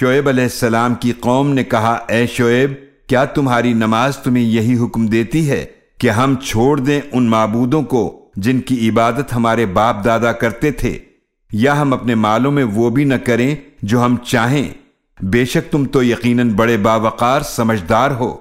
شعیب علیہ السلام کی قوم نے کہا، اے شعیب، کیا تمہاری نماز تمہیں یہی حکم دیتی ہے کہ ہم چھوڑ دیں ان معبودوں کو جن کی عبادت ہمارے باپ دادا کرتے تھے؟ یا ہم اپنے مالوں میں وہ بھی نہ کریں جو ہم چاہیں؟ بے شک تم تو یقیناً بڑے باوقار سمجھدار ہو۔